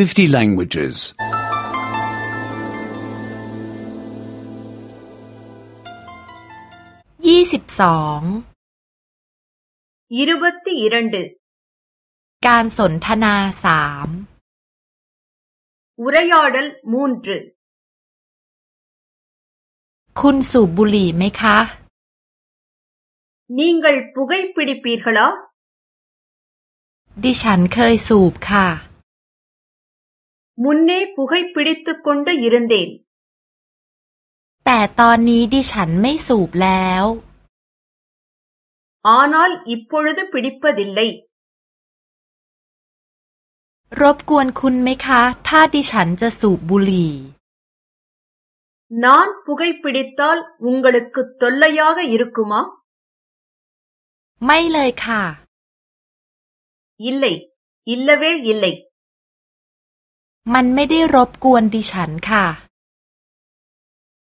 50 languages. 22ยี่สิบสองยี่สิบสองการสนทนาสามวุรยอดลมูนทรคุณสูบบุหรี่ไหมคะนิ่งกัลปุกัยปิดปีร์ขลอดิฉันเคยสูบค่ะ முன்னே புகை பிடித்துக் கொண்டு இருந்தேன் แต่ตอนนี้ดิฉันไม่สูบแล้ว ஆனால் இப்பொழுது பிடிப்பதில்லை รบกวนคุณไหมคะ ถ้าดิฉันจะสูบบุหรี่ நான் புகைப்பிடித்தால் உங்களுக்கு தொல்லையாக இருக்குமா ไม่เลยค่ะ இல்லை இல்லவே இல்லை มันไม่ได้รบกวนดิฉันค่ะ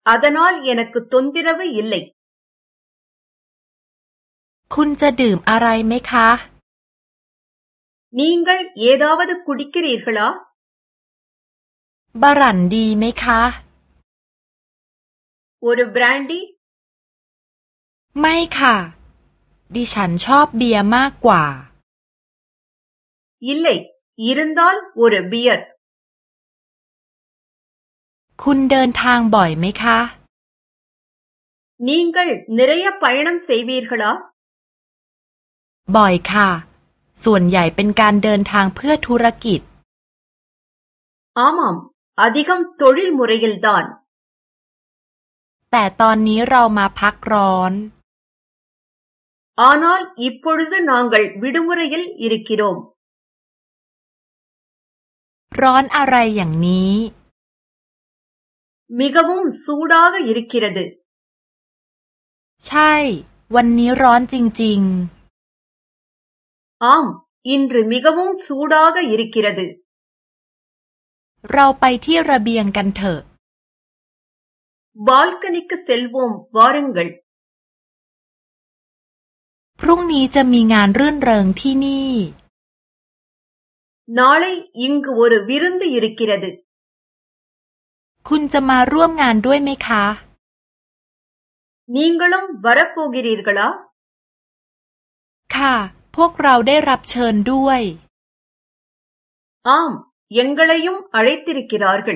อาดานอลเยนักตุนติระวิ่งเลย คุณจะดื่มอะไรไหมคะ นิ่งกันเยดาวัดคุดิกรีขลอบารันดีไหมคะโอร์บรันดี ไม่ค่ะ ดิฉันชอบเบียร์มากกว่ายิ่งเลยยืนดอลโอร์เบียร์คุณเดินทางบ่อยไหมคะ นิ่กันิรยปไยนังเซวีร์ขหรอบ่อยค่ะ ส่วนใหญ่เป็นการเดินทางเพื่อธุรกิจอามอม อดีกัมตริลมุรยกิลดอน แต่ตอนนี้เรามาพักร้อนอานอลอีปุร ழ ษนองกัล วิดมி ட ு ம ு ற ை ய ร ல กิ ர ு க ร้อนอะไรอย่างนี้ மிகவும் சூடாக இருக்கிறது ใช่ วันนี้ร้อนจริงๆ ஆம் இன்று மிகவும் சூடாக இருக்கிறது เราไปที่ระเบียงกันเถอะ பால்கனிக்கு செல்வோம் வாருங்கள் พรุ่งนี้จะมีงานรื่นเริงที่นี่ நாளை இங்கு ஒரு விருந்து இருக்கிறது คุณจะมาร่วมงานด้วยไหมคะนิ่งกลุมวรพูกิริกลค่ะ พวกเราได้รับเชิญด้วย อ้อมยังกลยุมอะไรติริกิรากล